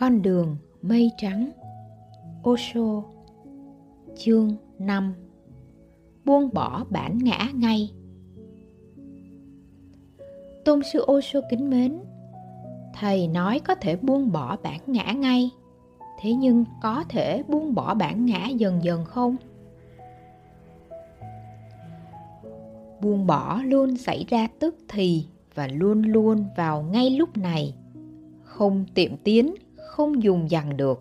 Con đường mây trắng. Osho, Chương 5 Buông bỏ bản ngã ngay. Tôn sư Osho kính mến, Thầy nói có thể buông bỏ bản ngã ngay. Thế nhưng có thể buông bỏ bản ngã dần dần không? Buông bỏ luôn xảy ra tức thì và luôn luôn vào ngay lúc này. Không tiệm tiến không dùng dằn được.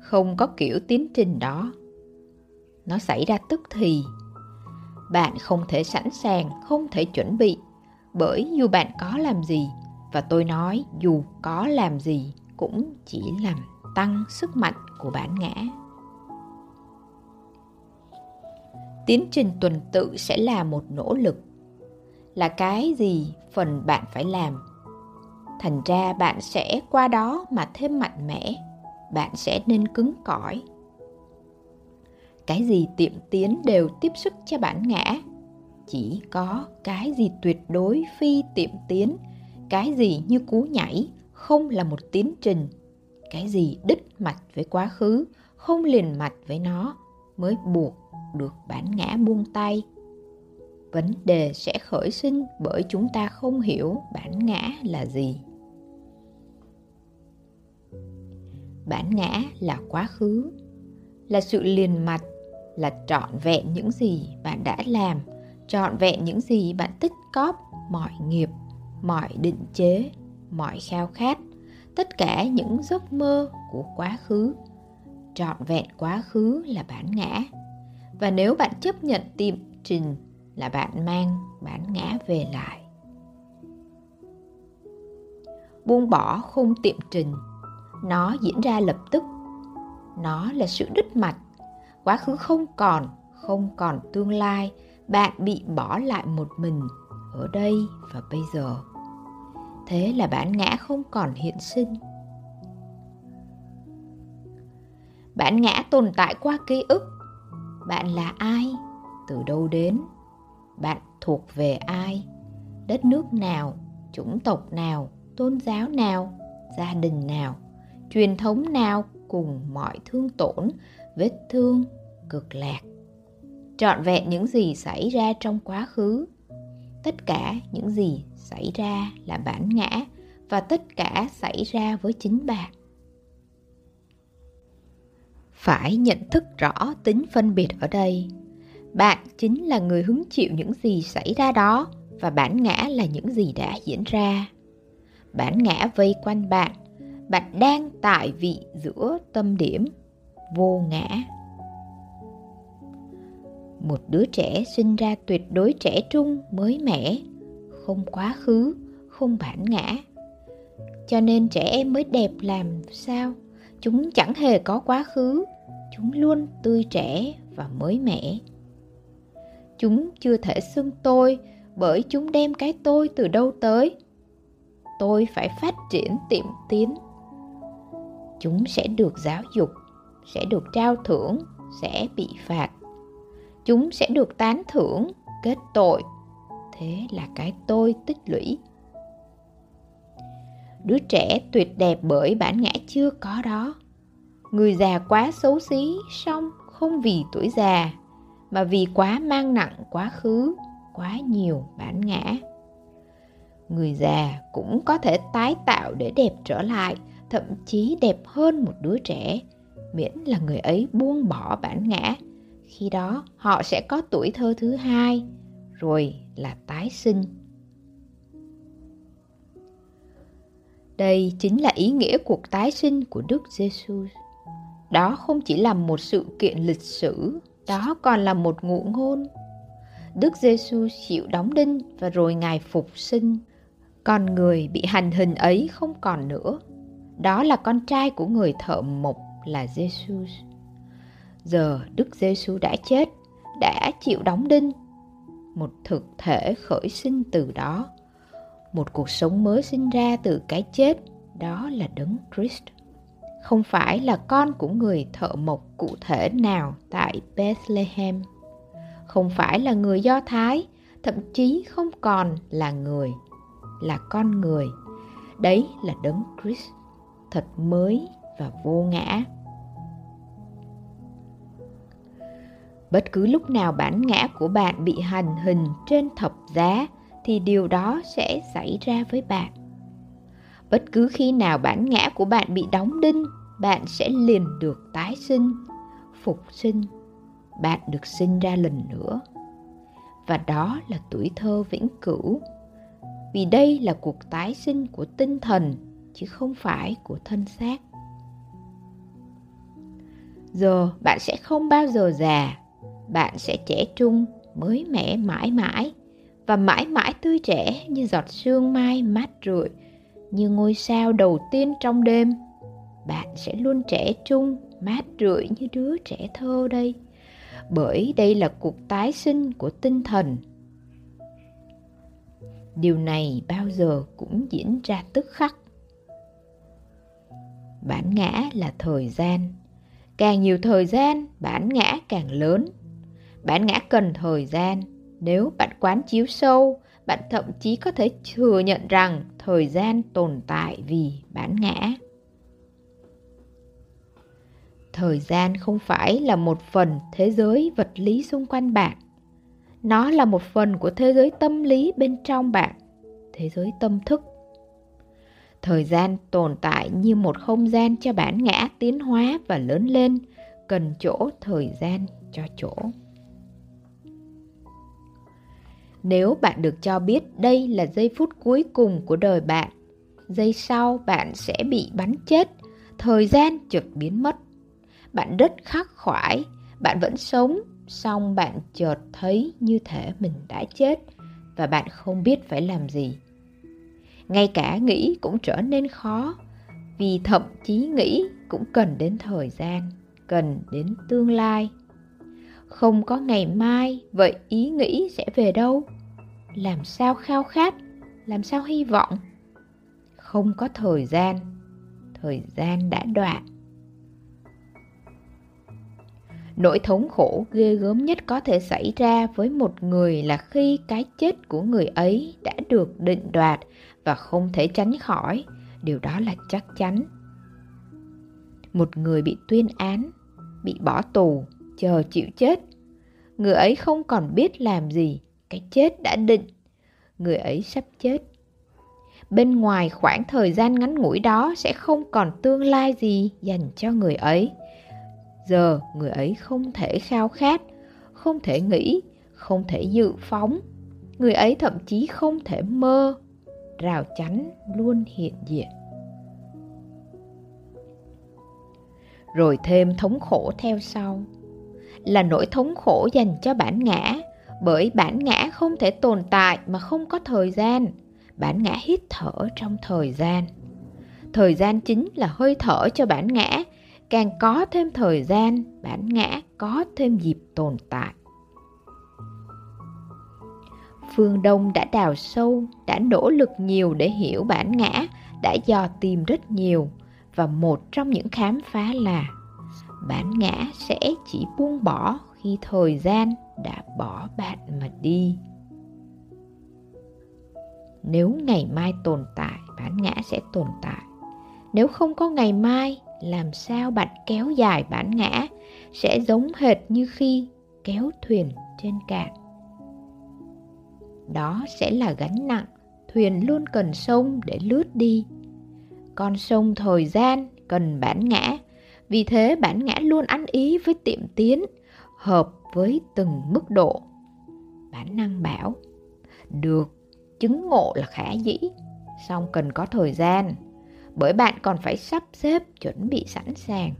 Không có kiểu tiến trình đó. Nó xảy ra tức thì. Bạn không thể sẵn sàng, không thể chuẩn bị. Bởi dù bạn có làm gì, và tôi nói dù có làm gì cũng chỉ làm tăng sức mạnh của bản ngã. Tiến trình tuần tự sẽ là một nỗ lực. Là cái gì phần bạn phải làm thành ra bạn sẽ qua đó mà thêm mạnh mẽ. Bạn sẽ nên cứng cỏi. Cái gì tiệm tiến đều tiếp sức cho bản ngã. Chỉ có cái gì tuyệt đối phi tiệm tiến. Cái gì như cú nhảy, không là một tiến trình. Cái gì đứt mạch với quá khứ, không liền mạch với nó, mới buộc được bản ngã buông tay. Vấn đề sẽ khởi sinh bởi chúng ta không hiểu bản ngã là gì. Bản ngã là quá khứ, là sự liền mạch, là trọn vẹn những gì bạn đã làm, trọn vẹn những gì bạn tích cóp mọi nghiệp, mọi định chế, mọi khao khát, tất cả những giấc mơ của quá khứ. Trọn vẹn quá khứ là bản ngã. Và nếu bạn chấp nhận tiệm trình là bạn mang bản ngã về lại. Buông bỏ không tiệm trình nó diễn ra lập tức. Nó là sự đứt mạch. Quá khứ không còn không còn tương lai. Bạn bị bỏ lại một mình ở đây và bây giờ. Thế là bản ngã không còn hiện sinh. Bản ngã tồn tại qua ký ức. Bạn là ai? Từ đâu đến? Bạn thuộc về ai? Đất nước nào? Chủng tộc nào? Tôn giáo nào? Gia đình nào? Truyền thống nào cùng mọi thương tổn, vết thương, cực lạc. Trọn vẹn những gì xảy ra trong quá khứ. Tất cả những gì xảy ra là bản ngã và tất cả xảy ra với chính bạn. Phải nhận thức rõ tính phân biệt ở đây. Bạn chính là người hứng chịu những gì xảy ra đó và bản ngã là những gì đã diễn ra. Bản ngã vây quanh bạn bạn đang tại vị giữa tâm điểm, vô ngã. Một đứa trẻ sinh ra tuyệt đối trẻ trung, mới mẻ, không quá khứ, không bản ngã. Cho nên trẻ em mới đẹp làm sao? Chúng chẳng hề có quá khứ, chúng luôn tươi trẻ và mới mẻ. Chúng chưa thể xưng tôi, bởi chúng đem cái tôi từ đâu tới? Tôi phải phát triển tiệm tiến chúng sẽ được giáo dục, sẽ được trao thưởng, sẽ bị phạt. Chúng sẽ được tán thưởng, kết tội. Thế là cái tôi tích lũy. Đứa trẻ tuyệt đẹp bởi bản ngã chưa có đó. Người già quá xấu xí xong không vì tuổi già, mà vì quá mang nặng quá khứ, quá nhiều bản ngã. Người già cũng có thể tái tạo để đẹp trở lại thậm chí đẹp hơn một đứa trẻ, miễn là người ấy buông bỏ bản ngã. Khi đó, họ sẽ có tuổi thơ thứ hai, rồi là tái sinh. Đây chính là ý nghĩa cuộc tái sinh của đức giêsu. Đó không chỉ là một sự kiện lịch sử, đó còn là một ngụ ngôn. Đức giêsu chịu đóng đinh và rồi ngài phục sinh. Con người bị hành hình ấy không còn nữa đó là con trai của người thợ mộc là giêsu giờ đức giêsu đã chết, đã chịu đóng đinh. Một thực thể khởi sinh từ đó. Một cuộc sống mới sinh ra từ cái chết, đó là đấng christ. Không phải là con của người thợ mộc cụ thể nào tại bethlehem. Không phải là người do thái, thậm chí không còn là người, là con người. Đấy là đấng christ thật mới và vô ngã. Bất cứ lúc nào bản ngã của bạn bị hành hình trên thập giá, thì điều đó sẽ xảy ra với bạn. Bất cứ khi nào bản ngã của bạn bị đóng đinh, bạn sẽ liền được tái sinh, phục sinh, bạn được sinh ra lần nữa. Và đó là tuổi thơ vĩnh cửu. Vì đây là cuộc tái sinh của tinh thần chứ không phải của thân xác. Giờ bạn sẽ không bao giờ già, bạn sẽ trẻ trung, mới mẻ mãi mãi, và mãi mãi tươi trẻ như giọt sương mai mát rượi, như ngôi sao đầu tiên trong đêm. Bạn sẽ luôn trẻ trung, mát rượi như đứa trẻ thơ đây, bởi đây là cuộc tái sinh của tinh thần. Điều này bao giờ cũng diễn ra tức khắc bản ngã là thời gian. Càng nhiều thời gian, bản ngã càng lớn. Bản ngã cần thời gian. Nếu bạn quán chiếu sâu, bạn thậm chí có thể thừa nhận rằng thời gian tồn tại vì bản ngã. Thời gian không phải là một phần thế giới vật lý xung quanh bạn. Nó là một phần của thế giới tâm lý bên trong bạn. Thế giới tâm thức thời gian tồn tại như một không gian cho bản ngã tiến hóa và lớn lên. Cần chỗ, thời gian cho chỗ. Nếu bạn được cho biết đây là giây phút cuối cùng của đời bạn, giây sau bạn sẽ bị bắn chết, thời gian chợt biến mất. Bạn rất khắc khoải, bạn vẫn sống, song bạn chợt thấy như thể mình đã chết và bạn không biết phải làm gì ngay cả nghĩ cũng trở nên khó, vì thậm chí nghĩ cũng cần đến thời gian, cần đến tương lai. Không có ngày mai, vậy ý nghĩ sẽ về đâu? Làm sao khao khát, làm sao hy vọng? Không có thời gian thời gian đã đoạn. Nỗi thống khổ ghê gớm nhất có thể xảy ra với một người là khi cái chết của người ấy đã được định đoạt và không thể tránh khỏi. Điều đó là chắc chắn. Một người bị tuyên án, bị bỏ tù, chờ chịu chết. Người ấy không còn biết làm gì, cái chết đã định. Người ấy sắp chết. Bên ngoài khoảng thời gian ngắn ngủi đó sẽ không còn tương lai gì dành cho người ấy. Giờ người ấy không thể khao khát, không thể nghĩ, không thể dự phóng. Người ấy thậm chí không thể mơ rào chắn luôn hiện diện. Rồi thêm thống khổ theo sau. Là nỗi thống khổ dành cho bản ngã, bởi bản ngã không thể tồn tại mà không có thời gian. Bản ngã hít thở trong thời gian. Thời gian chính là hơi thở cho bản ngã. Càng có thêm thời gian, bản ngã có thêm dịp tồn tại phương đông đã đào sâu, đã nỗ lực nhiều để hiểu bản ngã, đã dò tìm rất nhiều. Và một trong những khám phá là, bản ngã sẽ chỉ buông bỏ khi thời gian đã bỏ bạn mà đi. Nếu ngày mai tồn tại, bản ngã sẽ tồn tại. Nếu không có ngày mai, làm sao bạn kéo dài bản ngã? Sẽ giống hệt như khi kéo thuyền trên cạn đó sẽ là gánh nặng, thuyền luôn cần sông để lướt đi. Con sông thời gian cần bản ngã, vì thế bản ngã luôn ăn ý với tiệm tiến, hợp với từng mức độ. Bản năng bảo, được, chứng ngộ là khả dĩ, song cần có thời gian, bởi bạn còn phải sắp xếp chuẩn bị sẵn sàng.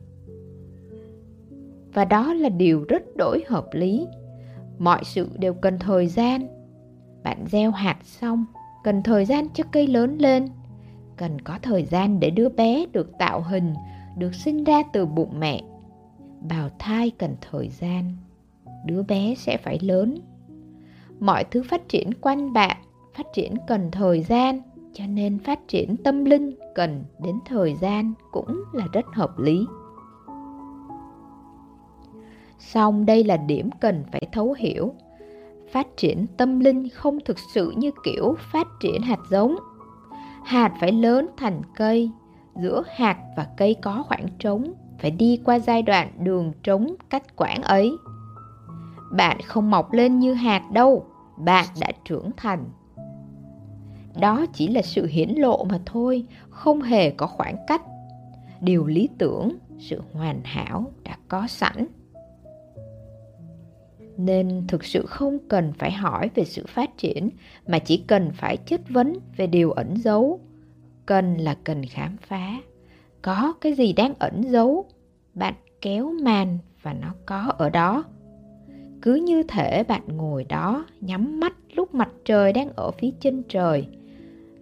Và đó là điều rất đổi hợp lý. Mọi sự đều cần thời gian bạn gieo hạt xong, cần thời gian cho cây lớn lên. Cần có thời gian để đứa bé được tạo hình, được sinh ra từ bụng mẹ. Bào thai cần thời gian, đứa bé sẽ phải lớn. Mọi thứ phát triển quanh bạn, phát triển cần thời gian, cho nên phát triển tâm linh cần đến thời gian cũng là rất hợp lý. Song đây là điểm cần phải thấu hiểu phát triển tâm linh không thực sự như kiểu phát triển hạt giống. Hạt phải lớn thành cây, giữa hạt và cây có khoảng trống, phải đi qua giai đoạn đường trống cách quãng ấy. Bạn không mọc lên như hạt đâu, bạn đã trưởng thành. Đó chỉ là sự hiển lộ mà thôi, không hề có khoảng cách. Điều lý tưởng, sự hoàn hảo đã có sẵn nên thực sự không cần phải hỏi về sự phát triển, mà chỉ cần phải chất vấn về điều ẩn giấu. Cần là cần khám phá. Có cái gì đang ẩn giấu, bạn kéo màn và nó có ở đó. Cứ như thể bạn ngồi đó, nhắm mắt lúc mặt trời đang ở phía chân trời,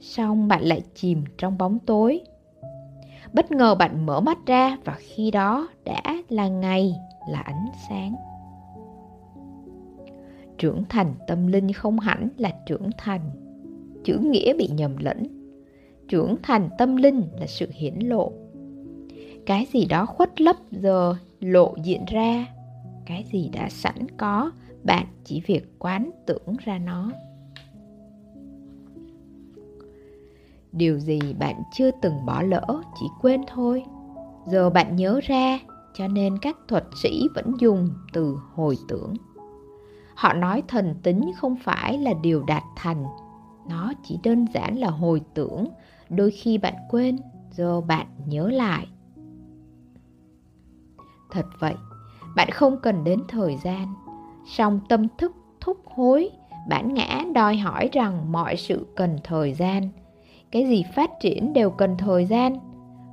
xong bạn lại chìm trong bóng tối. Bất ngờ bạn mở mắt ra và khi đó đã là ngày, là ánh sáng trưởng thành tâm linh không hẳn là trưởng thành. Chữ nghĩa bị nhầm lẫn. Trưởng thành tâm linh là sự hiển lộ. Cái gì đó khuất lấp giờ lộ diện ra, cái gì đã sẵn có, bạn chỉ việc quán tưởng ra nó. Điều gì bạn chưa từng bỏ lỡ chỉ quên thôi. Giờ bạn nhớ ra, cho nên các thuật sĩ vẫn dùng từ hồi tưởng họ nói thần tính không phải là điều đạt thành. Nó chỉ đơn giản là hồi tưởng, đôi khi bạn quên, do bạn nhớ lại. Thật vậy, bạn không cần đến thời gian. Song tâm thức thúc hối, bản ngã đòi hỏi rằng mọi sự cần thời gian. Cái gì phát triển đều cần thời gian.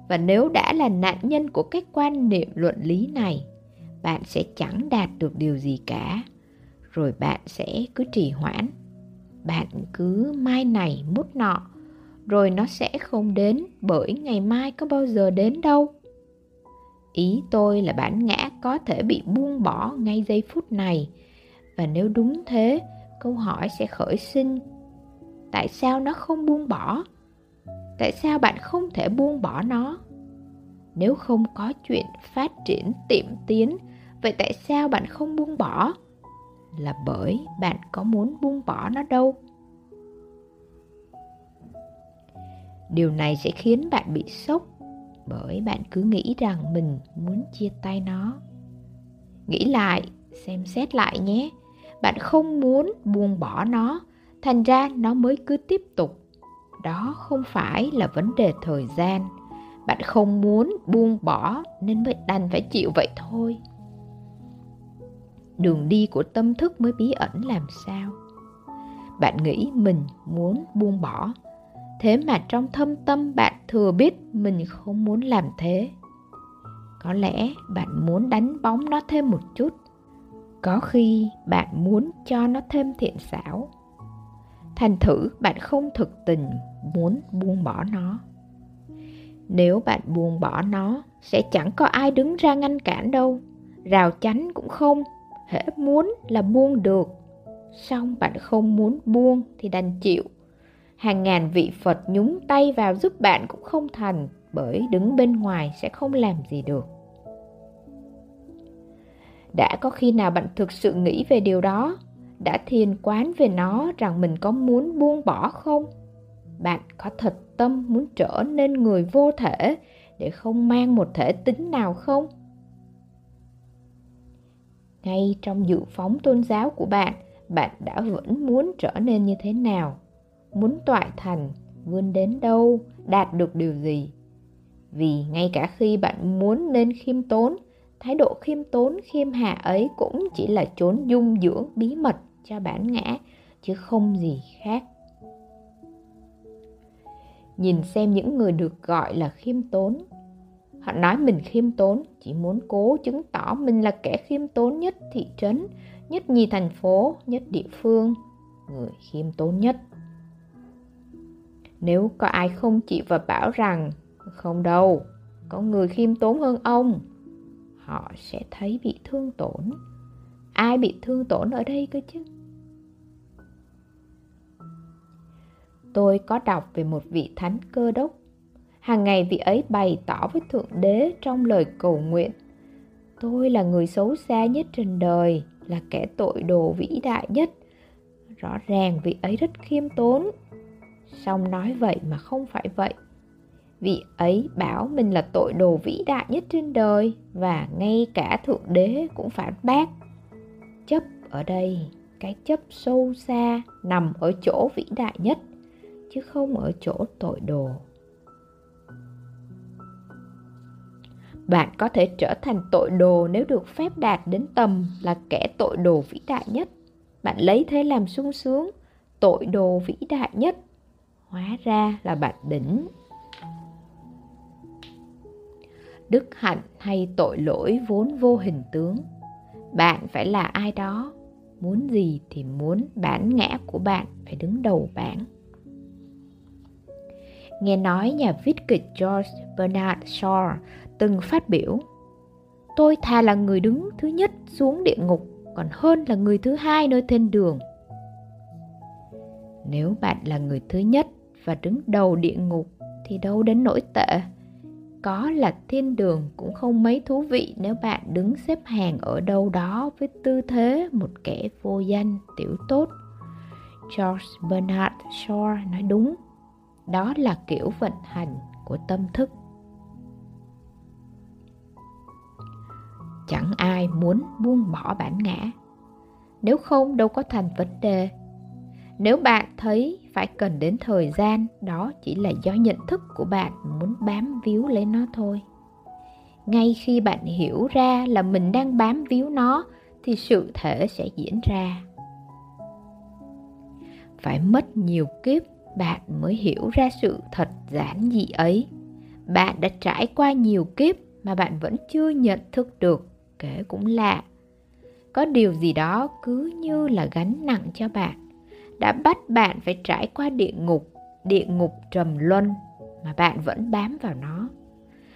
Và nếu đã là nạn nhân của cái quan niệm luận lý này, bạn sẽ chẳng đạt được điều gì cả rồi bạn sẽ cứ trì hoãn. Bạn cứ mai này mút nọ, rồi nó sẽ không đến bởi ngày mai có bao giờ đến đâu. Ý tôi là bản ngã có thể bị buông bỏ ngay giây phút này. Và nếu đúng thế, câu hỏi sẽ khởi sinh. Tại sao nó không buông bỏ? Tại sao bạn không thể buông bỏ nó? Nếu không có chuyện phát triển tiệm tiến, vậy tại sao bạn không buông bỏ? Là bởi bạn có muốn buông bỏ nó đâu. Điều này sẽ khiến bạn bị sốc bởi bạn cứ nghĩ rằng mình muốn chia tay nó. Nghĩ lại, xem xét lại nhé. Bạn không muốn buông bỏ nó, thành ra nó mới cứ tiếp tục. Đó không phải là vấn đề thời gian. Bạn không muốn buông bỏ nên mới đành phải chịu vậy thôi đường đi của tâm thức mới bí ẩn làm sao? Bạn nghĩ mình muốn buông bỏ. Thế mà trong thâm tâm bạn thừa biết mình không muốn làm thế. Có lẽ bạn muốn đánh bóng nó thêm một chút. Có khi bạn muốn cho nó thêm thiện xảo. Thành thử bạn không thực tình muốn buông bỏ nó. Nếu bạn buông bỏ nó, sẽ chẳng có ai đứng ra ngăn cản đâu. Rào chắn cũng không hễ muốn là buông được. Xong bạn không muốn buông thì đành chịu. Hàng ngàn vị phật nhúng tay vào giúp bạn cũng không thành, bởi đứng bên ngoài sẽ không làm gì được. Đã có khi nào bạn thực sự nghĩ về điều đó? Đã thiền quán về nó rằng mình có muốn buông bỏ không? Bạn có thật tâm muốn trở nên người vô thể để không mang một thể tính nào không? Ngay trong dự phóng tôn giáo của bạn bạn đã vẫn muốn trở nên như thế nào? Muốn toại thành, vươn đến đâu, đạt được điều gì? Vì ngay cả khi bạn muốn nên khiêm tốn, thái độ khiêm tốn, khiêm hạ ấy cũng chỉ là chốn dung dưỡng bí mật cho bản ngã, chứ không gì khác. Nhìn xem những người được gọi là khiêm tốn họ nói mình khiêm tốn, chỉ muốn cố chứng tỏ mình là kẻ khiêm tốn nhất thị trấn, nhất nhì thành phố, nhất địa phương, người khiêm tốn nhất. Nếu có ai không chịu và bảo rằng, không đâu, có người khiêm tốn hơn ông, họ sẽ thấy bị thương tổn. Ai bị thương tổn ở đây cơ chứ? Tôi có đọc về một vị thánh cơ đốc hàng ngày vị ấy bày tỏ với thượng đế trong lời cầu nguyện tôi là người xấu xa nhất trên đời là kẻ tội đồ vĩ đại nhất rõ ràng vị ấy rất khiêm tốn song nói vậy mà không phải vậy Vị ấy bảo mình là tội đồ vĩ đại nhất trên đời và ngay cả Thượng Đế cũng phản bác. Chấp ở đây, cái chấp sâu xa nằm ở chỗ vĩ đại nhất, chứ không ở chỗ tội đồ. Bạn có thể trở thành tội đồ nếu được phép đạt đến tầm là kẻ tội đồ vĩ đại nhất. Bạn lấy thế làm sung sướng, tội đồ vĩ đại nhất. Hóa ra là bạn đỉnh. Đức hạnh hay tội lỗi vốn vô hình tướng. Bạn phải là ai đó, muốn gì thì muốn bản ngã của bạn phải đứng đầu bảng. Nghe nói nhà viết kịch George Bernard Shaw từng phát biểu Tôi thà là người đứng thứ nhất xuống địa ngục còn hơn là người thứ hai nơi thiên đường. Nếu bạn là người thứ nhất và đứng đầu địa ngục thì đâu đến nỗi tệ. Có là thiên đường cũng không mấy thú vị nếu bạn đứng xếp hàng ở đâu đó với tư thế một kẻ vô danh tiểu tốt. George Bernard Shaw nói đúng, đó là kiểu vận hành của tâm thức. chẳng ai muốn buông bỏ bản ngã. Nếu không, đâu có thành vấn đề. Nếu bạn thấy phải cần đến thời gian, đó chỉ là do nhận thức của bạn muốn bám víu lấy nó thôi. Ngay khi bạn hiểu ra là mình đang bám víu nó, thì sự thể sẽ diễn ra. Phải mất nhiều kiếp bạn mới hiểu ra sự thật giản dị ấy. Bạn đã trải qua nhiều kiếp mà bạn vẫn chưa nhận thức được, kể cũng lạ. Có điều gì đó cứ như là gánh nặng cho bạn, đã bắt bạn phải trải qua địa ngục địa ngục trầm luân mà bạn vẫn bám vào nó.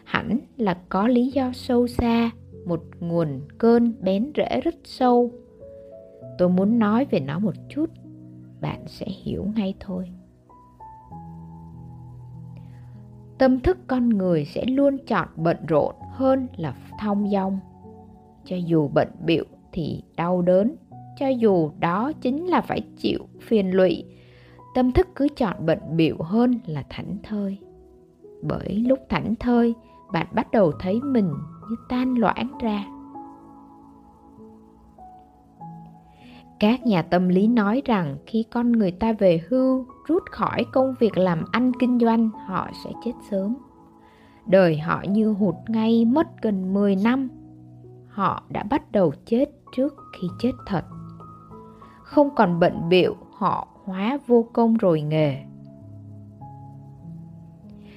Hẳn là có lý do sâu xa, một nguồn cơn bén rễ rất sâu. Tôi muốn nói về nó một chút, bạn sẽ hiểu ngay thôi. Tâm thức con người sẽ luôn chọn bận rộn hơn là thong dong. Cho dù bệnh bịu thì đau đớn, cho dù đó chính là phải chịu phiền lụy, tâm thức cứ chọn bệnh bịu hơn là thảnh thơi. Bởi lúc thảnh thơi, bạn bắt đầu thấy mình như tan loãng ra. Các nhà tâm lý nói rằng khi con người ta về hưu, rút khỏi công việc làm ăn kinh doanh, họ sẽ chết sớm. Đời họ như hụt ngay mất gần 10 năm. Họ đã bắt đầu chết trước khi chết thật. Không còn bận biệu họ hóa vô công rồi nghề.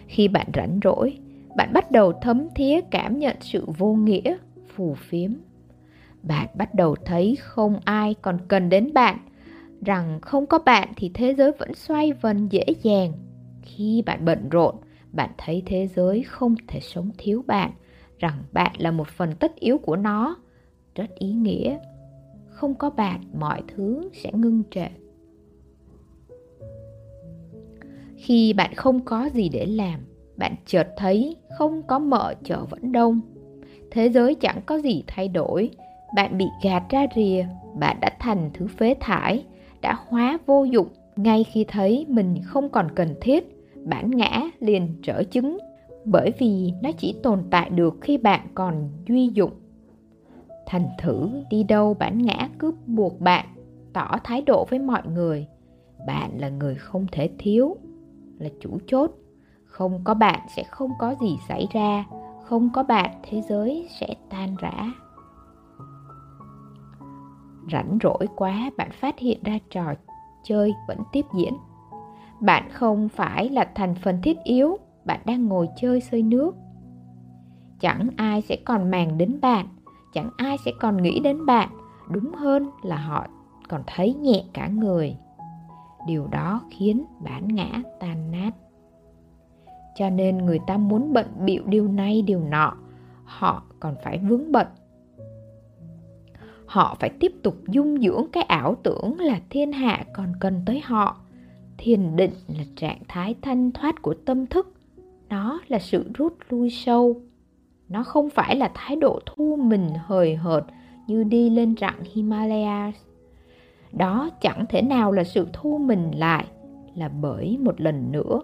Khi bạn rảnh rỗi, bạn bắt đầu thấm thía cảm nhận sự vô nghĩa, phù phiếm bạn bắt đầu thấy không ai còn cần đến bạn. Rằng không có bạn thì thế giới vẫn xoay vần dễ dàng. Khi bạn bận rộn, bạn thấy thế giới không thể sống thiếu bạn. Rằng bạn là một phần tất yếu của nó. Rất ý nghĩa, không có bạn, mọi thứ sẽ ngưng trệ. Khi bạn không có gì để làm, bạn chợt thấy không có mợ chợ vẫn đông. Thế giới chẳng có gì thay đổi bạn bị gạt ra rìa, bạn đã thành thứ phế thải, đã hóa vô dụng ngay khi thấy mình không còn cần thiết. Bản ngã liền trở chứng, bởi vì nó chỉ tồn tại được khi bạn còn duy dụng. Thành thử đi đâu bản ngã cứ buộc bạn, tỏ thái độ với mọi người. Bạn là người không thể thiếu, là chủ chốt. Không có bạn sẽ không có gì xảy ra, không có bạn thế giới sẽ tan rã rảnh rỗi quá, bạn phát hiện ra trò chơi vẫn tiếp diễn. Bạn không phải là thành phần thiết yếu, bạn đang ngồi chơi xơi nước. Chẳng ai sẽ còn màng đến bạn, chẳng ai sẽ còn nghĩ đến bạn, đúng hơn là họ còn thấy nhẹ cả người. Điều đó khiến bản ngã tan nát. Cho nên người ta muốn bận bịu điều này điều nọ, họ còn phải vướng bận họ phải tiếp tục dung dưỡng cái ảo tưởng là thiên hạ còn cần tới họ. Thiền định là trạng thái thanh thoát của tâm thức. Nó là sự rút lui sâu. Nó không phải là thái độ thu mình hời hợt như đi lên rặng himalaya đó chẳng thể nào là sự thu mình lại, là bởi một lần nữa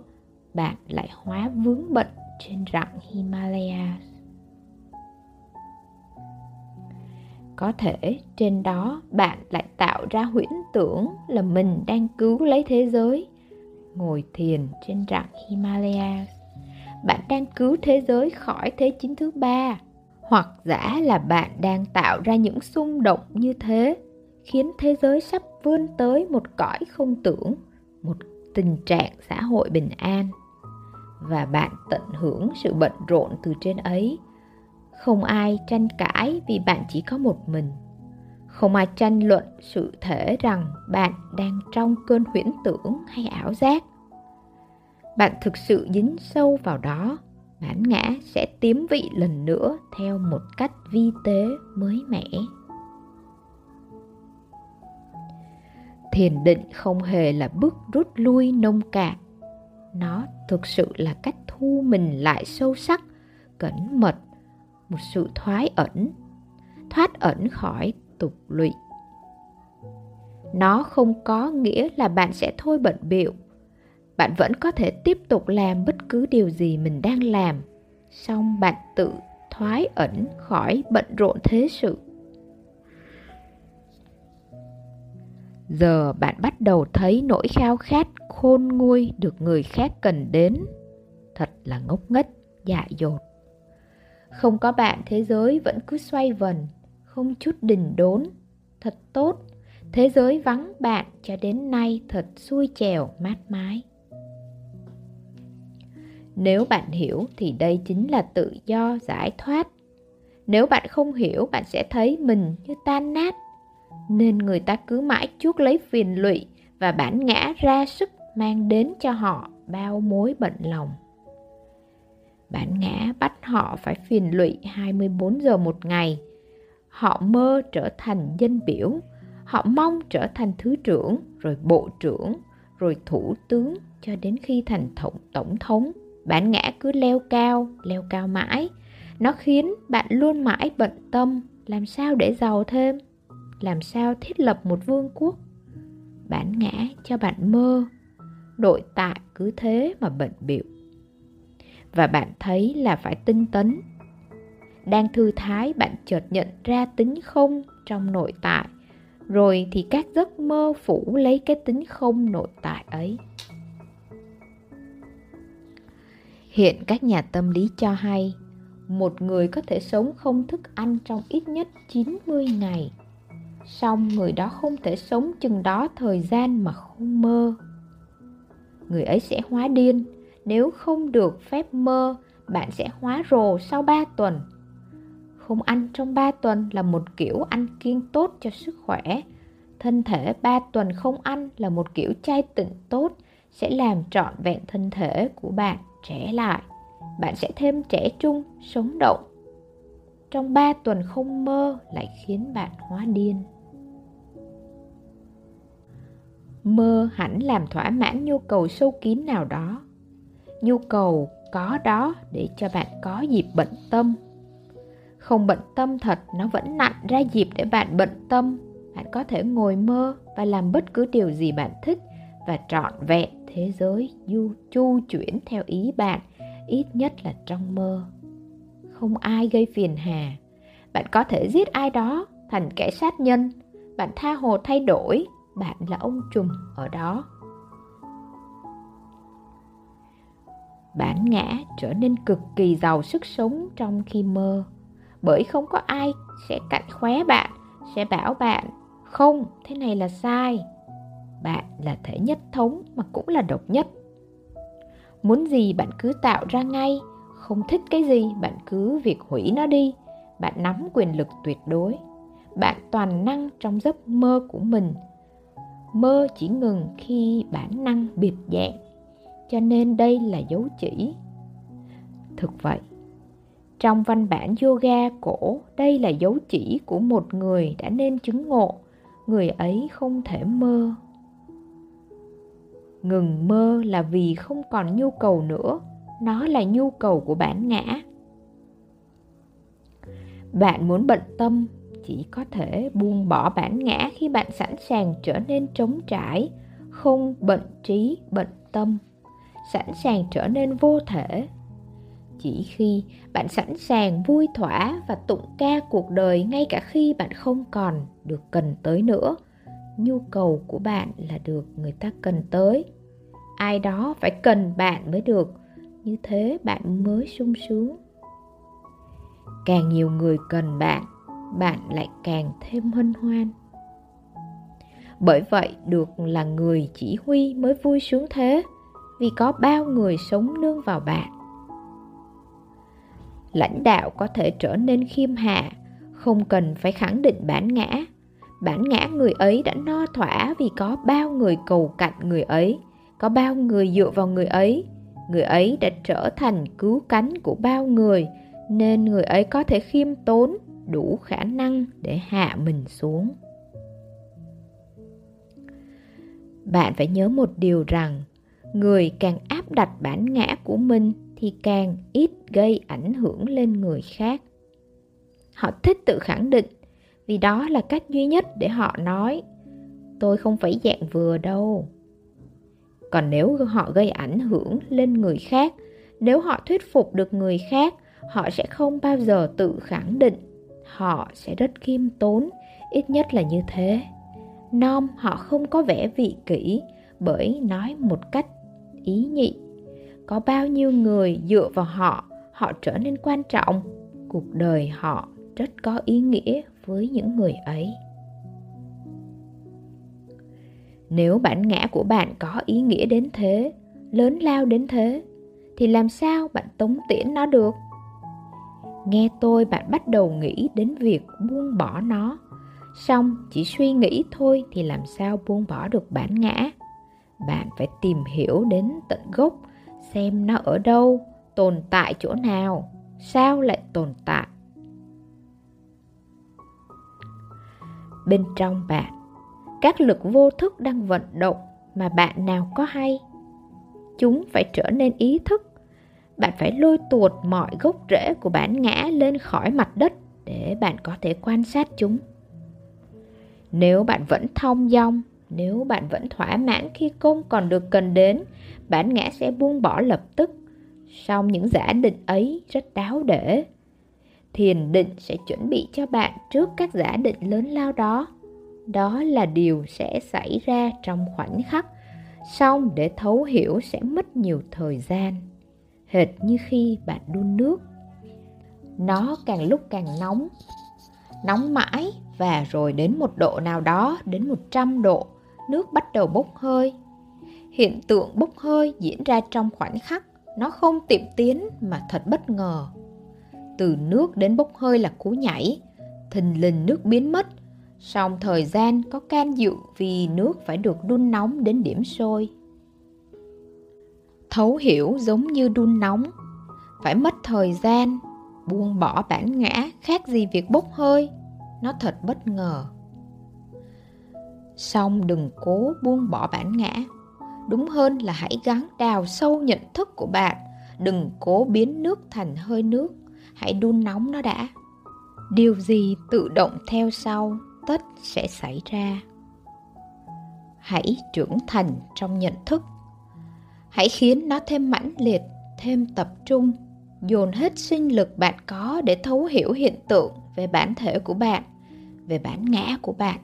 bạn lại hóa vướng bận trên rặng Himalaya. Có thể trên đó bạn lại tạo ra huyễn tưởng là mình đang cứu lấy thế giới. Ngồi thiền trên rặng Himalaya. Bạn đang cứu thế giới khỏi thế chiến thứ ba. Hoặc giả là bạn đang tạo ra những xung động như thế khiến thế giới sắp vươn tới một cõi không tưởng, một tình trạng xã hội bình an và bạn tận hưởng sự bận rộn từ trên ấy không ai tranh cãi vì bạn chỉ có một mình. Không ai tranh luận sự thể rằng bạn đang trong cơn huyễn tưởng hay ảo giác. Bạn thực sự dính sâu vào đó, bản ngã sẽ tiếm vị lần nữa theo một cách vi tế mới mẻ. Thiền định không hề là bước rút lui nông cạn. Nó thực sự là cách thu mình lại sâu sắc, cẩn mật một sự thoái ẩn, thoát ẩn khỏi tục lụy. Nó không có nghĩa là bạn sẽ thôi bận biệu bạn vẫn có thể tiếp tục làm bất cứ điều gì mình đang làm, song bạn tự thoái ẩn khỏi bận rộn thế sự. Giờ bạn bắt đầu thấy nỗi khao khát khôn nguôi được người khác cần đến. Thật là ngốc nghếch dại dột không có bạn thế giới vẫn cứ xoay vần, không chút đình đốn. Thật tốt, thế giới vắng bạn cho đến nay thật xuôi chèo, mát mái. Nếu bạn hiểu thì đây chính là tự do giải thoát. Nếu bạn không hiểu, bạn sẽ thấy mình như tan nát. Nên người ta cứ mãi chuốc lấy phiền lụy và bản ngã ra sức mang đến cho họ bao mối bận lòng. Bản ngã bắt họ phải phiền lụy 24 giờ một ngày. Họ mơ trở thành dân biểu, họ mong trở thành thứ trưởng, rồi bộ trưởng, rồi thủ tướng cho đến khi thành tổng tổng thống. Bản ngã cứ leo cao, leo cao mãi. Nó khiến bạn luôn mãi bận tâm làm sao để giàu thêm làm sao thiết lập một vương quốc bản ngã cho bạn mơ nội tại cứ thế mà bận biểu và bạn thấy là phải tinh tấn. Đang thư thái, bạn chợt nhận ra tính không trong nội tại. Rồi thì các giấc mơ phủ lấy cái tính không nội tại ấy. Hiện các nhà tâm lý cho hay, một người có thể sống không thức ăn trong ít nhất 90 ngày. Song người đó không thể sống chừng đó thời gian mà không mơ. Người ấy sẽ hóa điên nếu không được phép mơ, bạn sẽ hóa rồ sau 3 tuần. Không ăn trong 3 tuần là một kiểu ăn kiêng tốt cho sức khỏe. Thân thể 3 tuần không ăn là một kiểu chay tịnh tốt, sẽ làm trọn vẹn thân thể của bạn trẻ lại. Bạn sẽ thêm trẻ trung, sống động. Trong 3 tuần không mơ lại khiến bạn hóa điên. Mơ hẳn làm thỏa mãn nhu cầu sâu kín nào đó nhu cầu có đó để cho bạn có dịp bận tâm. Không bận tâm thật, nó vẫn nặn ra dịp để bạn bận tâm. Bạn có thể ngồi mơ và làm bất cứ điều gì bạn thích và trọn vẹn thế giới du, chu chuyển theo ý bạn, ít nhất là trong mơ. Không ai gây phiền hà. Bạn có thể giết ai đó thành kẻ sát nhân. Bạn tha hồ thay đổi, bạn là ông trùm ở đó. Bản ngã trở nên cực kỳ giàu sức sống trong khi mơ. Bởi không có ai sẽ cạnh khóe bạn, sẽ bảo bạn, không, thế này là sai. Bạn là thể nhất thống mà cũng là độc nhất. Muốn gì bạn cứ tạo ra ngay, không thích cái gì bạn cứ việc hủy nó đi. Bạn nắm quyền lực tuyệt đối. Bạn toàn năng trong giấc mơ của mình. Mơ chỉ ngừng khi bản năng biệt dạng cho nên đây là dấu chỉ. Thực vậy, trong văn bản yoga cổ, đây là dấu chỉ của một người đã nên chứng ngộ. Người ấy không thể mơ. Ngừng mơ là vì không còn nhu cầu nữa. Nó là nhu cầu của bản ngã. Bạn muốn bận tâm, chỉ có thể buông bỏ bản ngã khi bạn sẵn sàng trở nên trống trải. Không bận trí, bận tâm sẵn sàng trở nên vô thể. Chỉ khi bạn sẵn sàng vui thỏa và tụng ca cuộc đời ngay cả khi bạn không còn được cần tới nữa, nhu cầu của bạn là được người ta cần tới. Ai đó phải cần bạn mới được, như thế bạn mới sung sướng. Càng nhiều người cần bạn bạn lại càng thêm hân hoan. Bởi vậy, được là người chỉ huy mới vui sướng thế vì có bao người sống nương vào bạn. Lãnh đạo có thể trở nên khiêm hạ, không cần phải khẳng định bản ngã. Bản ngã người ấy đã no thỏa vì có bao người cầu cạnh người ấy, có bao người dựa vào người ấy. Người ấy đã trở thành cứu cánh của bao người, nên người ấy có thể khiêm tốn, đủ khả năng để hạ mình xuống. Bạn phải nhớ một điều rằng người càng áp đặt bản ngã của mình thì càng ít gây ảnh hưởng lên người khác. Họ thích tự khẳng định, vì đó là cách duy nhất để họ nói, tôi không phải dạng vừa đâu. Còn nếu họ gây ảnh hưởng lên người khác, nếu họ thuyết phục được người khác, họ sẽ không bao giờ tự khẳng định. Họ sẽ rất khiêm tốn, ít nhất là như thế. Nom họ không có vẻ vị kỷ bởi nói một cách ý nhị có bao nhiêu người dựa vào họ họ trở nên quan trọng? Cuộc đời họ rất có ý nghĩa với những người ấy. Nếu bản ngã của bạn có ý nghĩa đến thế, lớn lao đến thế, thì làm sao bạn tống tiễn nó được? Nghe tôi bạn bắt đầu nghĩ đến việc buông bỏ nó. Xong chỉ suy nghĩ thôi thì làm sao buông bỏ được bản ngã? Bạn phải tìm hiểu đến tận gốc, xem nó ở đâu, tồn tại chỗ nào, sao lại tồn tại. Bên trong bạn, các lực vô thức đang vận động mà bạn nào có hay. Chúng phải trở nên ý thức. Bạn phải lôi tuột mọi gốc rễ của bản ngã lên khỏi mặt đất để bạn có thể quan sát chúng. Nếu bạn vẫn thong dong nếu bạn vẫn thỏa mãn khi công còn được cần đến, bản ngã sẽ buông bỏ lập tức. Song những giả định ấy rất đáo để. Thiền định sẽ chuẩn bị cho bạn trước các giả định lớn lao đó. Đó là điều sẽ xảy ra trong khoảnh khắc. Song để thấu hiểu sẽ mất nhiều thời gian. Hệt như khi bạn đun nước. Nó càng lúc càng nóng. Nóng mãi và rồi đến một độ nào đó, đến 100 độ nước bắt đầu bốc hơi. Hiện tượng bốc hơi diễn ra trong khoảnh khắc, nó không tiệm tiến mà thật bất ngờ. Từ nước đến bốc hơi là cú nhảy, thình lình nước biến mất. Song thời gian có can dự vì nước phải được đun nóng đến điểm sôi. Thấu hiểu giống như đun nóng, phải mất thời gian, buông bỏ bản ngã khác gì việc bốc hơi, nó thật bất ngờ song đừng cố buông bỏ bản ngã. Đúng hơn là hãy gắng đào sâu nhận thức của bạn. Đừng cố biến nước thành hơi nước. Hãy đun nóng nó đã. Điều gì tự động theo sau, tất sẽ xảy ra. Hãy trưởng thành trong nhận thức. Hãy khiến nó thêm mãnh liệt, thêm tập trung. Dồn hết sinh lực bạn có để thấu hiểu hiện tượng về bản thể của bạn, về bản ngã của bạn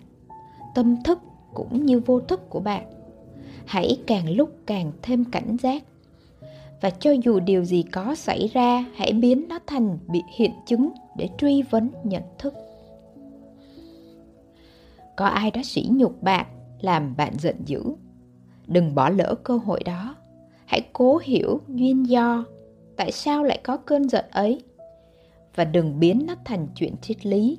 tâm thức cũng như vô thức của bạn. Hãy càng lúc càng thêm cảnh giác. Và cho dù điều gì có xảy ra, hãy biến nó thành bị hiện chứng để truy vấn nhận thức. Có ai đó sỉ nhục bạn, làm bạn giận dữ? Đừng bỏ lỡ cơ hội đó. Hãy cố hiểu duyên do tại sao lại có cơn giận ấy. Và đừng biến nó thành chuyện triết lý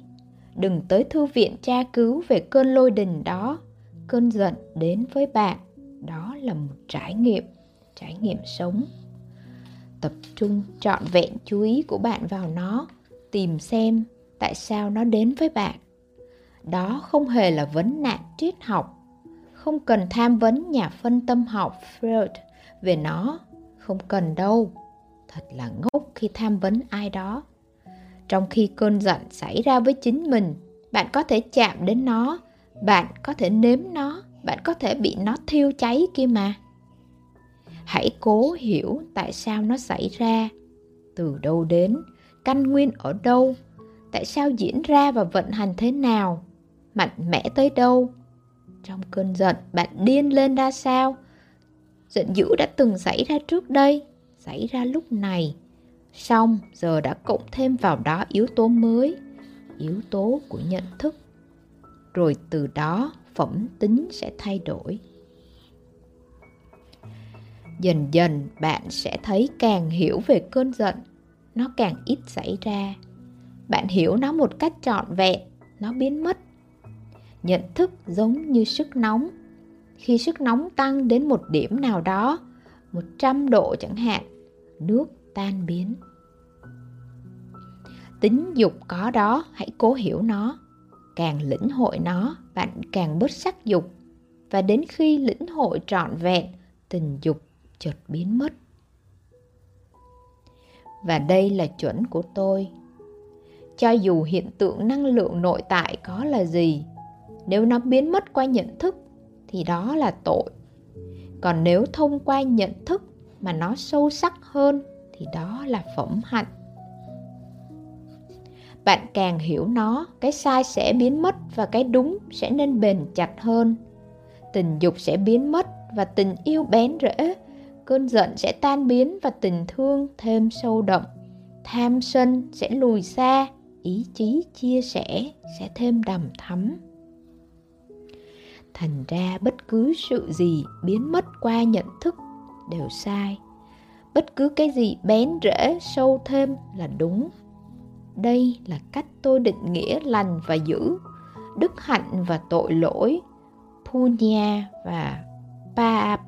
đừng tới thư viện tra cứu về cơn lôi đình đó. Cơn giận đến với bạn. Đó là một trải nghiệm. Trải nghiệm sống. Tập trung trọn vẹn chú ý của bạn vào nó. Tìm xem tại sao nó đến với bạn. Đó không hề là vấn nạn triết học. Không cần tham vấn nhà phân tâm học freud về nó. Không cần đâu. Thật là ngốc khi tham vấn ai đó trong khi cơn giận xảy ra với chính mình. Bạn có thể chạm đến nó, bạn có thể nếm nó, bạn có thể bị nó thiêu cháy kia mà. Hãy cố hiểu tại sao nó xảy ra. Từ đâu đến, căn nguyên ở đâu, tại sao diễn ra và vận hành thế nào, mạnh mẽ tới đâu. Trong cơn giận, bạn điên lên ra sao? Giận dữ đã từng xảy ra trước đây, xảy ra lúc này xong, giờ đã cộng thêm vào đó yếu tố mới, yếu tố của nhận thức. Rồi từ đó, phẩm tính sẽ thay đổi. Dần dần, bạn sẽ thấy càng hiểu về cơn giận, nó càng ít xảy ra. Bạn hiểu nó một cách trọn vẹn, nó biến mất. Nhận thức giống như sức nóng. Khi sức nóng tăng đến một điểm nào đó 100 độ chẳng hạn, nước tan biến tính dục có đó, hãy cố hiểu nó. Càng lĩnh hội nó, bạn càng bớt sắc dục. Và đến khi lĩnh hội trọn vẹn, tình dục chợt biến mất. Và đây là chuẩn của tôi. Cho dù hiện tượng năng lượng nội tại có là gì, nếu nó biến mất qua nhận thức, thì đó là tội. Còn nếu thông qua nhận thức mà nó sâu sắc hơn, thì đó là phẩm hạnh bạn càng hiểu nó, cái sai sẽ biến mất và cái đúng sẽ nên bền chặt hơn. Tình dục sẽ biến mất và tình yêu bén rễ. Cơn giận sẽ tan biến và tình thương thêm sâu đậm. Tham sân sẽ lùi xa, ý chí chia sẻ sẽ thêm đầm thắm. Thành ra bất cứ sự gì biến mất qua nhận thức đều sai. Bất cứ cái gì bén rễ sâu thêm là đúng đây là cách tôi định nghĩa lành và dữ, đức hạnh và tội lỗi, punya và paap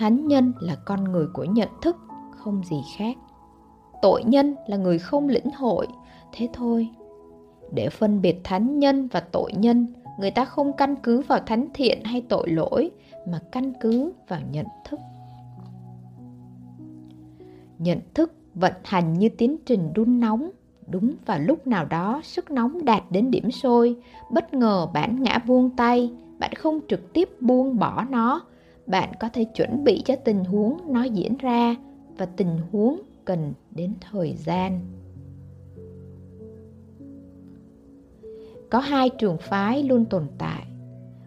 thánh nhân là con người của nhận thức, không gì khác. Tội nhân là người không lĩnh hội, thế thôi. Để phân biệt thánh nhân và tội nhân, người ta không căn cứ vào thánh thiện hay tội lỗi, mà căn cứ vào nhận thức. Nhận thức vận hành như tiến trình đun nóng. Đúng vào lúc nào đó, sức nóng đạt đến điểm sôi. Bất ngờ bạn ngã buông tay, bạn không trực tiếp buông bỏ nó. Bạn có thể chuẩn bị cho tình huống nó diễn ra và tình huống cần đến thời gian. Có hai trường phái luôn tồn tại.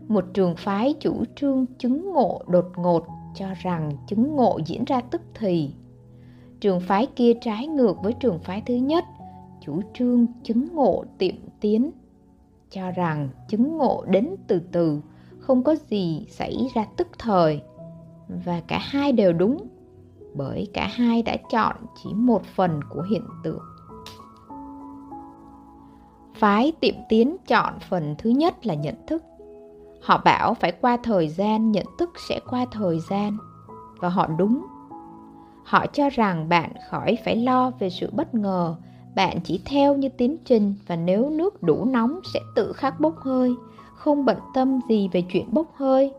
Một trường phái chủ trương chứng ngộ đột ngột cho rằng chứng ngộ diễn ra tức thì trường phái kia trái ngược với trường phái thứ nhất. Chủ trương chứng ngộ tiệm tiến cho rằng chứng ngộ đến từ từ, không có gì xảy ra tức thời. Và cả hai đều đúng, bởi cả hai đã chọn chỉ một phần của hiện tượng. Phái tiệm tiến chọn phần thứ nhất là nhận thức. Họ bảo phải qua thời gian, nhận thức sẽ qua thời gian. Và họ đúng họ cho rằng bạn khỏi phải lo về sự bất ngờ. Bạn chỉ theo như tiến trình và nếu nước đủ nóng sẽ tự khắc bốc hơi. Không bận tâm gì về chuyện bốc hơi.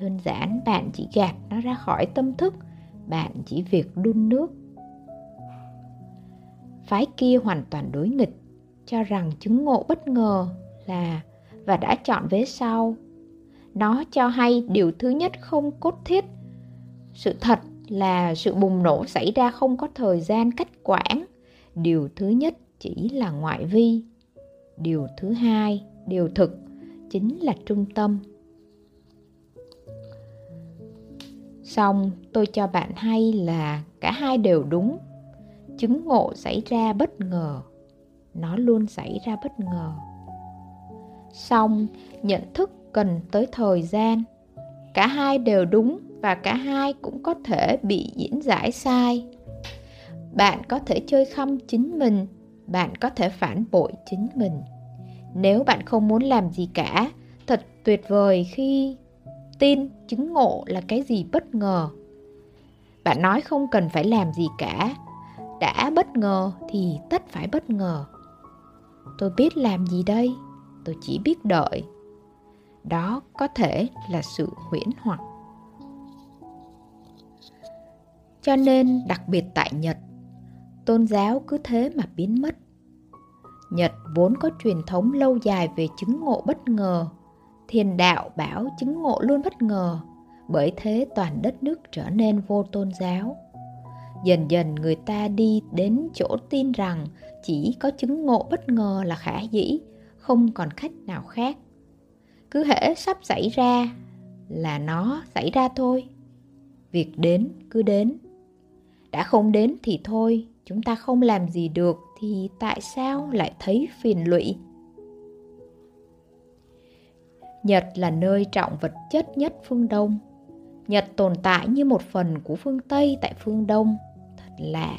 Đơn giản bạn chỉ gạt nó ra khỏi tâm thức. Bạn chỉ việc đun nước. Phái kia hoàn toàn đối nghịch, cho rằng chứng ngộ bất ngờ là và đã chọn vế sau. Nó cho hay điều thứ nhất không cốt thiết. Sự thật là sự bùng nổ xảy ra không có thời gian cách quản điều thứ nhất chỉ là ngoại vi. Điều thứ hai, điều thực, chính là trung tâm. Xong, tôi cho bạn hay là cả hai đều đúng. Chứng ngộ xảy ra bất ngờ. Nó luôn xảy ra bất ngờ. Xong, nhận thức cần tới thời gian. Cả hai đều đúng và cả hai cũng có thể bị diễn giải sai. Bạn có thể chơi khăm chính mình, bạn có thể phản bội chính mình. Nếu bạn không muốn làm gì cả, thật tuyệt vời khi tin chứng ngộ là cái gì bất ngờ. Bạn nói không cần phải làm gì cả, đã bất ngờ thì tất phải bất ngờ. Tôi biết làm gì đây, tôi chỉ biết đợi. Đó có thể là sự huyễn hoặc cho nên, đặc biệt tại nhật, tôn giáo cứ thế mà biến mất. Nhật vốn có truyền thống lâu dài về chứng ngộ bất ngờ, thiền đạo bảo chứng ngộ luôn bất ngờ, bởi thế toàn đất nước trở nên vô tôn giáo. Dần dần người ta đi đến chỗ tin rằng chỉ có chứng ngộ bất ngờ là khả dĩ, không còn cách nào khác. Cứ hễ sắp xảy ra là nó xảy ra thôi. Việc đến cứ đến đã không đến thì thôi, chúng ta không làm gì được thì tại sao lại thấy phiền lụy? Nhật là nơi trọng vật chất nhất phương đông. Nhật tồn tại như một phần của phương tây tại phương đông. Thật lạ,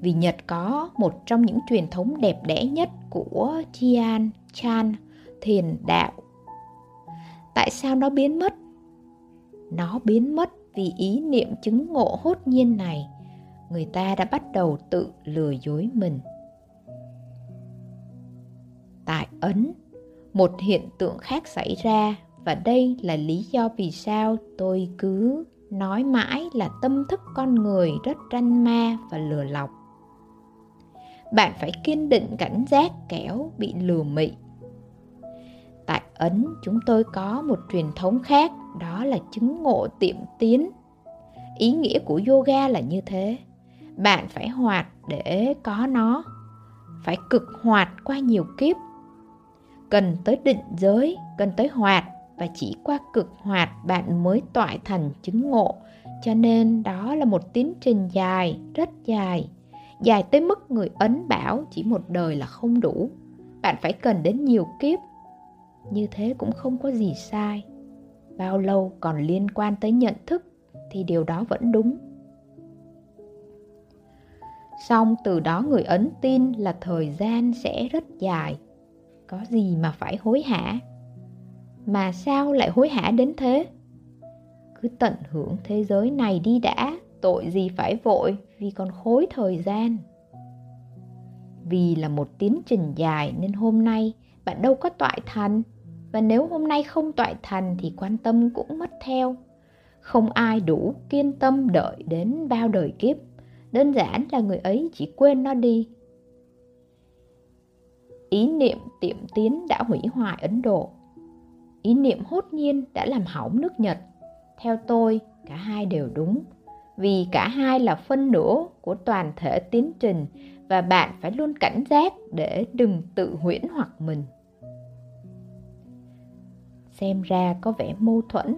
vì nhật có một trong những truyền thống đẹp đẽ nhất của chian chan, thiền đạo. Tại sao nó biến mất? Nó biến mất vì ý niệm chứng ngộ hốt nhiên này người ta đã bắt đầu tự lừa dối mình. Tại ấn, một hiện tượng khác xảy ra và đây là lý do vì sao tôi cứ nói mãi là tâm thức con người rất ranh ma và lừa lọc. Bạn phải kiên định cảnh giác kẻo bị lừa mị. Tại ấn, chúng tôi có một truyền thống khác, đó là chứng ngộ tiệm tiến. Ý nghĩa của yoga là như thế bạn phải hoạt để có nó, phải cực hoạt qua nhiều kiếp. Cần tới định giới, cần tới hoạt và chỉ qua cực hoạt bạn mới toại thành chứng ngộ. Cho nên đó là một tiến trình dài, rất dài. Dài tới mức người ấn bảo chỉ một đời là không đủ. Bạn phải cần đến nhiều kiếp. Như thế cũng không có gì sai. Bao lâu còn liên quan tới nhận thức thì điều đó vẫn đúng xong từ đó người ấn tin là thời gian sẽ rất dài. Có gì mà phải hối hả? Mà sao lại hối hả đến thế? Cứ tận hưởng thế giới này đi đã, tội gì phải vội vì còn khối thời gian. Vì là một tiến trình dài nên hôm nay bạn đâu có toại thành. Và nếu hôm nay không toại thành thì quan tâm cũng mất theo. Không ai đủ kiên tâm đợi đến bao đời kiếp đơn giản là người ấy chỉ quên nó đi. Ý niệm tiệm tiến đã hủy hoại ấn độ. Ý niệm hốt nhiên đã làm hỏng nước nhật. Theo tôi, cả hai đều đúng. Vì cả hai là phân nửa của toàn thể tiến trình và bạn phải luôn cảnh giác để đừng tự huyễn hoặc mình. Xem ra có vẻ mâu thuẫn.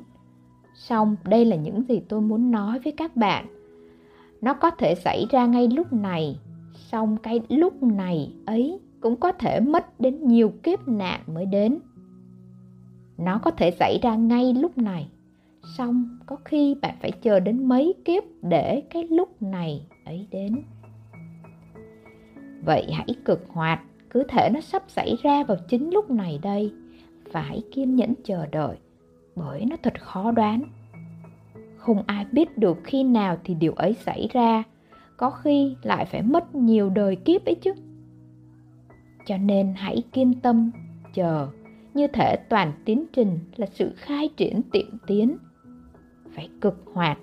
Song đây là những gì tôi muốn nói với các bạn nó có thể xảy ra ngay lúc này. Song cái lúc này ấy cũng có thể mất đến nhiều kiếp nạn mới đến. Nó có thể xảy ra ngay lúc này. Song có khi bạn phải chờ đến mấy kiếp để cái lúc này ấy đến. Vậy hãy cực hoạt, cứ thể nó sắp xảy ra vào chính lúc này đây. Phải kiên nhẫn chờ đợi, bởi nó thật khó đoán không ai biết được khi nào thì điều ấy xảy ra. Có khi lại phải mất nhiều đời kiếp ấy chứ. Cho nên hãy kiên tâm, chờ. Như thể toàn tiến trình là sự khai triển tiệm tiến. Phải cực hoạt.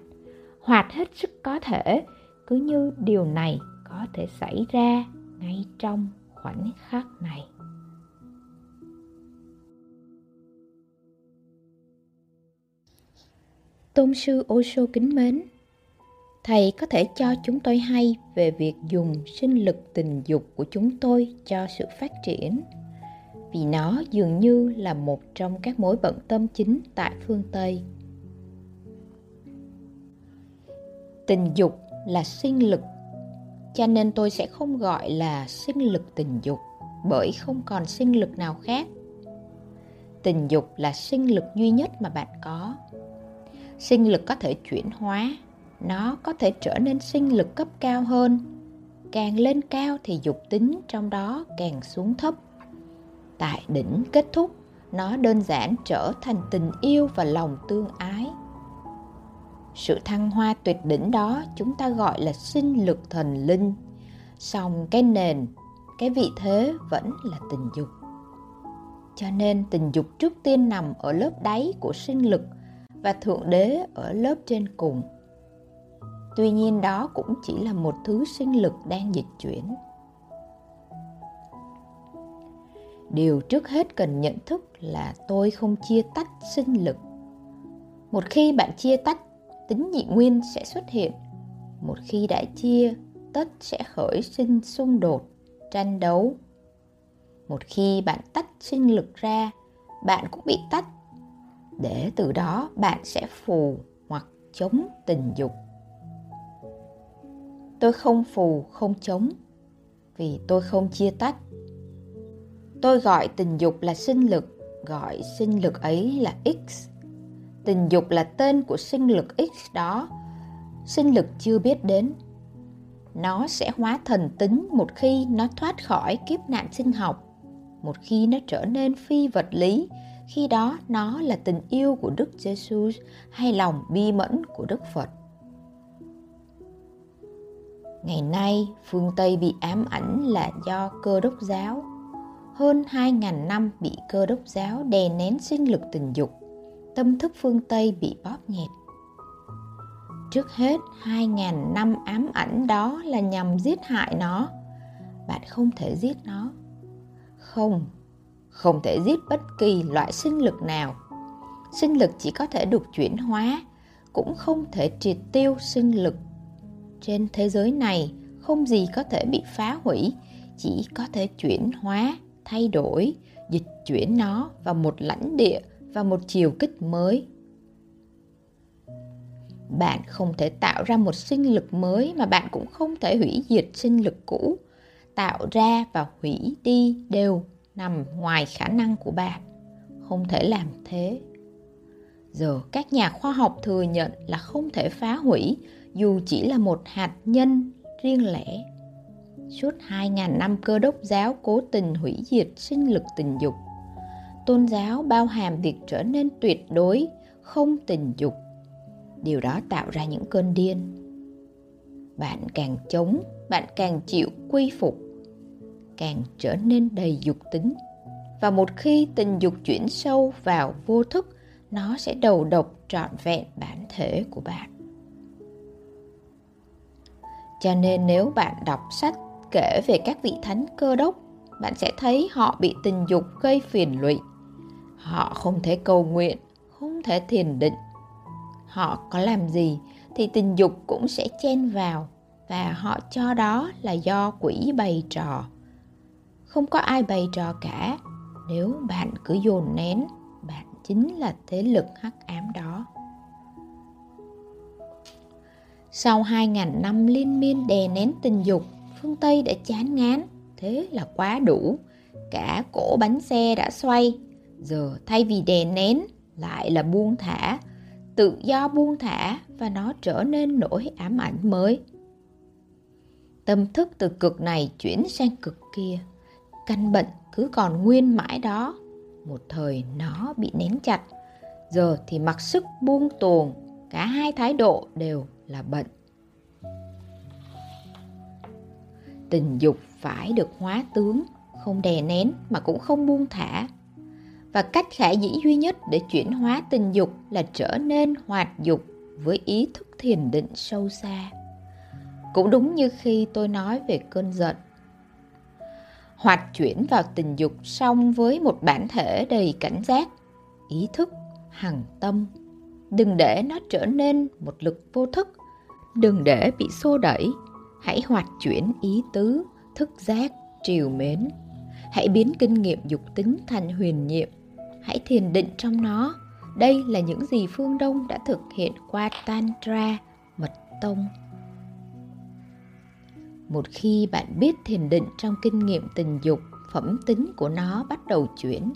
Hoạt hết sức có thể, cứ như điều này có thể xảy ra ngay trong khoảnh khắc này. Tôn sư Osho kính mến, Thầy có thể cho chúng tôi hay về việc dùng sinh lực tình dục của chúng tôi cho sự phát triển vì nó dường như là một trong các mối bận tâm chính tại phương Tây. Tình dục là sinh lực, cho nên tôi sẽ không gọi là sinh lực tình dục bởi không còn sinh lực nào khác. Tình dục là sinh lực duy nhất mà bạn có. Sinh lực có thể chuyển hóa, nó có thể trở nên sinh lực cấp cao hơn. Càng lên cao thì dục tính trong đó càng xuống thấp. Tại đỉnh kết thúc nó đơn giản trở thành tình yêu và lòng tương ái. Sự thăng hoa tuyệt đỉnh đó chúng ta gọi là sinh lực thần linh. Song cái nền cái vị thế vẫn là tình dục. Cho nên tình dục trước tiên nằm ở lớp đáy của sinh lực và thượng đế ở lớp trên cùng. Tuy nhiên đó cũng chỉ là một thứ sinh lực đang dịch chuyển. Điều trước hết cần nhận thức là tôi không chia tách sinh lực. Một khi bạn chia tách, tính nhị nguyên sẽ xuất hiện. Một khi đã chia, tất sẽ khởi sinh xung đột, tranh đấu. Một khi bạn tách sinh lực ra, bạn cũng bị tách để từ đó bạn sẽ phù hoặc chống tình dục. Tôi không phù, không chống, vì tôi không chia tách. Tôi gọi tình dục là sinh lực, gọi sinh lực ấy là x. Tình dục là tên của sinh lực x đó. Sinh lực chưa biết đến. Nó sẽ hóa thần tính một khi nó thoát khỏi kiếp nạn sinh học, một khi nó trở nên phi vật lý khi đó, nó là tình yêu của đức giêsu hay lòng bi mẫn của đức phật. Ngày nay, phương tây bị ám ảnh là do cơ đốc giáo. Hơn 2.000 năm bị cơ đốc giáo đè nén sinh lực tình dục, tâm thức phương tây bị bóp nghẹt. Trước hết 2.000 năm ám ảnh đó là nhằm giết hại nó. Bạn không thể giết nó. Không không thể giết bất kỳ loại sinh lực nào. Sinh lực chỉ có thể được chuyển hóa, cũng không thể triệt tiêu sinh lực. Trên thế giới này, không gì có thể bị phá hủy, chỉ có thể chuyển hóa, thay đổi, dịch chuyển nó vào một lãnh địa và một chiều kích mới. Bạn không thể tạo ra một sinh lực mới mà bạn cũng không thể hủy diệt sinh lực cũ. Tạo ra và hủy đi đều nằm ngoài khả năng của bạn. Không thể làm thế. Giờ các nhà khoa học thừa nhận là không thể phá hủy, dù chỉ là một hạt nhân riêng lẻ. Suốt 2.000 năm cơ đốc giáo cố tình hủy diệt sinh lực tình dục. Tôn giáo bao hàm việc trở nên tuyệt đối, không tình dục. Điều đó tạo ra những cơn điên. Bạn càng chống, bạn càng chịu quy phục càng trở nên đầy dục tính. Và một khi tình dục chuyển sâu vào vô thức, nó sẽ đầu độc trọn vẹn bản thể của bạn. Cho nên nếu bạn đọc sách kể về các vị thánh cơ đốc, bạn sẽ thấy họ bị tình dục gây phiền lụy. Họ không thể cầu nguyện, không thể thiền định. Họ có làm gì thì tình dục cũng sẽ chen vào, và họ cho đó là do quỷ bày trò không có ai bày trò cả. Nếu bạn cứ dồn nén bạn chính là thế lực hắc ám đó. Sau 2.000 năm liên miên đè nén tình dục, phương Tây đã chán ngán, thế là quá đủ. Cả cổ bánh xe đã xoay, giờ thay vì đè nén lại là buông thả, tự do buông thả và nó trở nên nỗi ám ảnh mới. Tâm thức từ cực này chuyển sang cực kia, căn bệnh cứ còn nguyên mãi đó. Một thời nó bị nén chặt, giờ thì mặc sức buông tuồng, cả hai thái độ đều là bệnh. Tình dục phải được hóa tướng, không đè nén mà cũng không buông thả. Và cách khả dĩ duy nhất để chuyển hóa tình dục là trở nên hoạt dục với ý thức thiền định sâu xa. Cũng đúng như khi tôi nói về cơn giận. Hoạt chuyển vào tình dục song với một bản thể đầy cảnh giác, ý thức, hằng tâm. Đừng để nó trở nên một lực vô thức. Đừng để bị xô đẩy. Hãy hoạt chuyển ý tứ thức giác triều mến. Hãy biến kinh nghiệm dục tính thành huyền nhiệm. Hãy thiền định trong nó. Đây là những gì phương đông đã thực hiện qua tantra mật tông một khi bạn biết thiền định trong kinh nghiệm tình dục, phẩm tính của nó bắt đầu chuyển.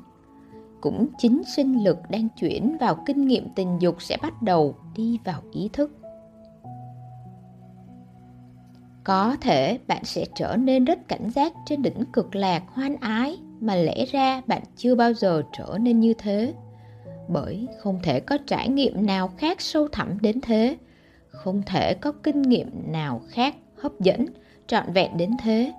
Cũng chính sinh lực đang chuyển vào kinh nghiệm tình dục sẽ bắt đầu đi vào ý thức. Có thể bạn sẽ trở nên rất cảnh giác trên đỉnh cực lạc hoan ái mà lẽ ra bạn chưa bao giờ trở nên như thế. Bởi không thể có trải nghiệm nào khác sâu thẳm đến thế, không thể có kinh nghiệm nào khác hấp dẫn trọn vẹn đến thế.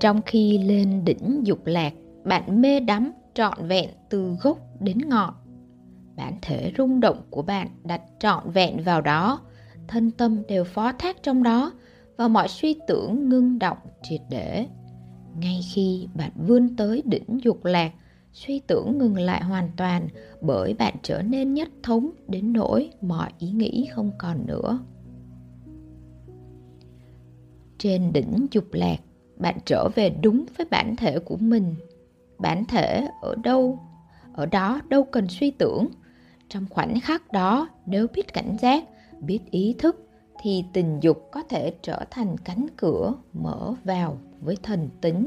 Trong khi lên đỉnh dục lạc, bạn mê đắm trọn vẹn từ gốc đến ngọn. Bản thể rung động của bạn đặt trọn vẹn vào đó, thân tâm đều phó thác trong đó và mọi suy tưởng ngưng động triệt để. Ngay khi bạn vươn tới đỉnh dục lạc, suy tưởng ngừng lại hoàn toàn bởi bạn trở nên nhất thống đến nỗi mọi ý nghĩ không còn nữa trên đỉnh dục lạc, bạn trở về đúng với bản thể của mình. Bản thể ở đâu? Ở đó đâu cần suy tưởng. Trong khoảnh khắc đó, nếu biết cảnh giác, biết ý thức, thì tình dục có thể trở thành cánh cửa mở vào với thần tính.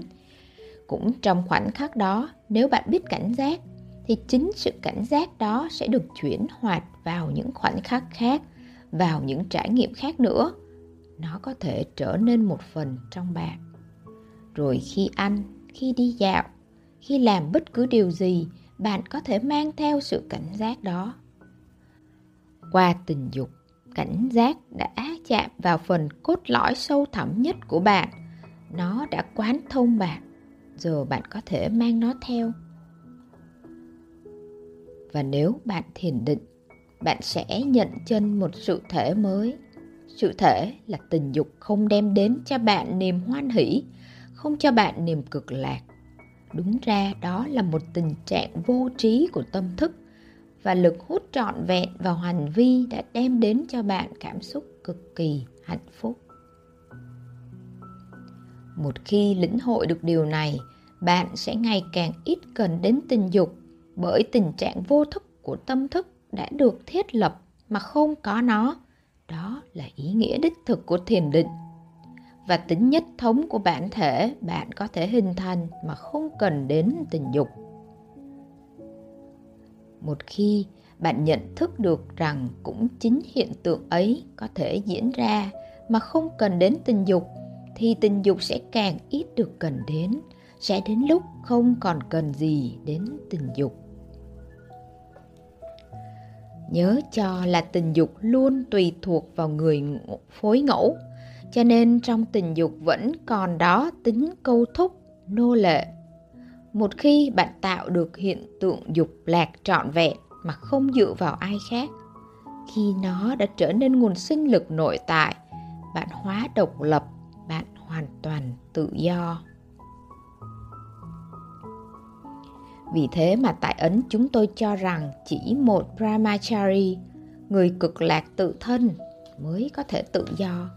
Cũng trong khoảnh khắc đó, nếu bạn biết cảnh giác, thì chính sự cảnh giác đó sẽ được chuyển hoạt vào những khoảnh khắc khác, vào những trải nghiệm khác nữa nó có thể trở nên một phần trong bạn. Rồi khi ăn, khi đi dạo, khi làm bất cứ điều gì, bạn có thể mang theo sự cảnh giác đó. Qua tình dục, cảnh giác đã chạm vào phần cốt lõi sâu thẳm nhất của bạn. Nó đã quán thông bạn, giờ bạn có thể mang nó theo. Và nếu bạn thiền định, bạn sẽ nhận chân một sự thể mới sự thể là tình dục không đem đến cho bạn niềm hoan hỷ, không cho bạn niềm cực lạc. Đúng ra đó là một tình trạng vô trí của tâm thức và lực hút trọn vẹn vào hành vi đã đem đến cho bạn cảm xúc cực kỳ hạnh phúc. Một khi lĩnh hội được điều này, bạn sẽ ngày càng ít cần đến tình dục bởi tình trạng vô thức của tâm thức đã được thiết lập mà không có nó đó là ý nghĩa đích thực của thiền định. Và tính nhất thống của bản thể, bạn có thể hình thành mà không cần đến tình dục. Một khi bạn nhận thức được rằng cũng chính hiện tượng ấy có thể diễn ra mà không cần đến tình dục, thì tình dục sẽ càng ít được cần đến, sẽ đến lúc không còn cần gì đến tình dục nhớ cho là tình dục luôn tùy thuộc vào người phối ngẫu. Cho nên trong tình dục vẫn còn đó tính câu thúc, nô lệ. Một khi bạn tạo được hiện tượng dục lạc trọn vẹn mà không dựa vào ai khác, khi nó đã trở nên nguồn sinh lực nội tại, bạn hóa độc lập, bạn hoàn toàn tự do. Vì thế mà tại ấn chúng tôi cho rằng chỉ một brahmachari, người cực lạc tự thân, mới có thể tự do.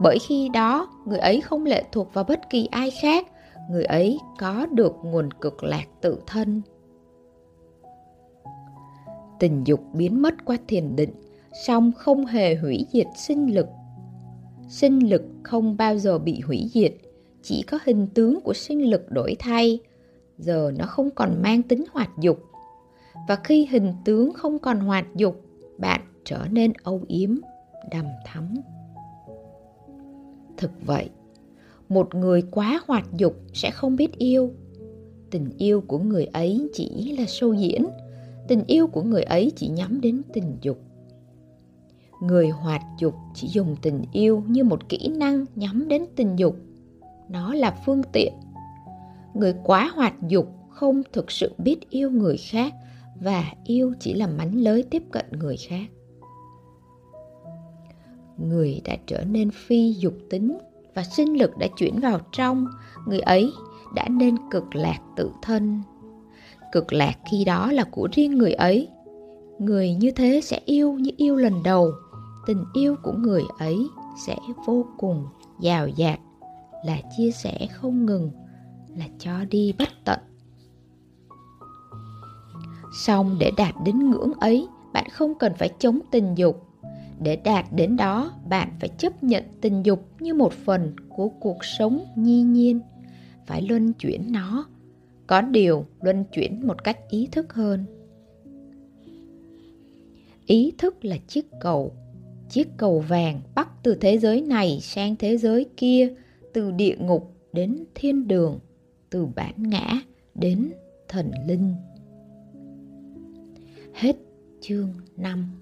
Bởi khi đó, người ấy không lệ thuộc vào bất kỳ ai khác, người ấy có được nguồn cực lạc tự thân. Tình dục biến mất qua thiền định, song không hề hủy diệt sinh lực. Sinh lực không bao giờ bị hủy diệt, chỉ có hình tướng của sinh lực đổi thay giờ nó không còn mang tính hoạt dục. Và khi hình tướng không còn hoạt dục, bạn trở nên âu yếm, đầm thắm. Thực vậy, một người quá hoạt dục sẽ không biết yêu. Tình yêu của người ấy chỉ là show diễn, tình yêu của người ấy chỉ nhắm đến tình dục. Người hoạt dục chỉ dùng tình yêu như một kỹ năng nhắm đến tình dục. Nó là phương tiện người quá hoạt dục không thực sự biết yêu người khác và yêu chỉ là mánh lới tiếp cận người khác. Người đã trở nên phi dục tính và sinh lực đã chuyển vào trong, người ấy đã nên cực lạc tự thân. Cực lạc khi đó là của riêng người ấy. Người như thế sẽ yêu như yêu lần đầu. Tình yêu của người ấy sẽ vô cùng giàu dạt, là chia sẻ không ngừng là cho đi bất tận. Song để đạt đến ngưỡng ấy, bạn không cần phải chống tình dục. Để đạt đến đó, bạn phải chấp nhận tình dục như một phần của cuộc sống nhi nhiên. Phải luân chuyển nó. Có điều luân chuyển một cách ý thức hơn. Ý thức là chiếc cầu. Chiếc cầu vàng bắt từ thế giới này sang thế giới kia, từ địa ngục đến thiên đường từ bản ngã đến thần linh. Hết chương 5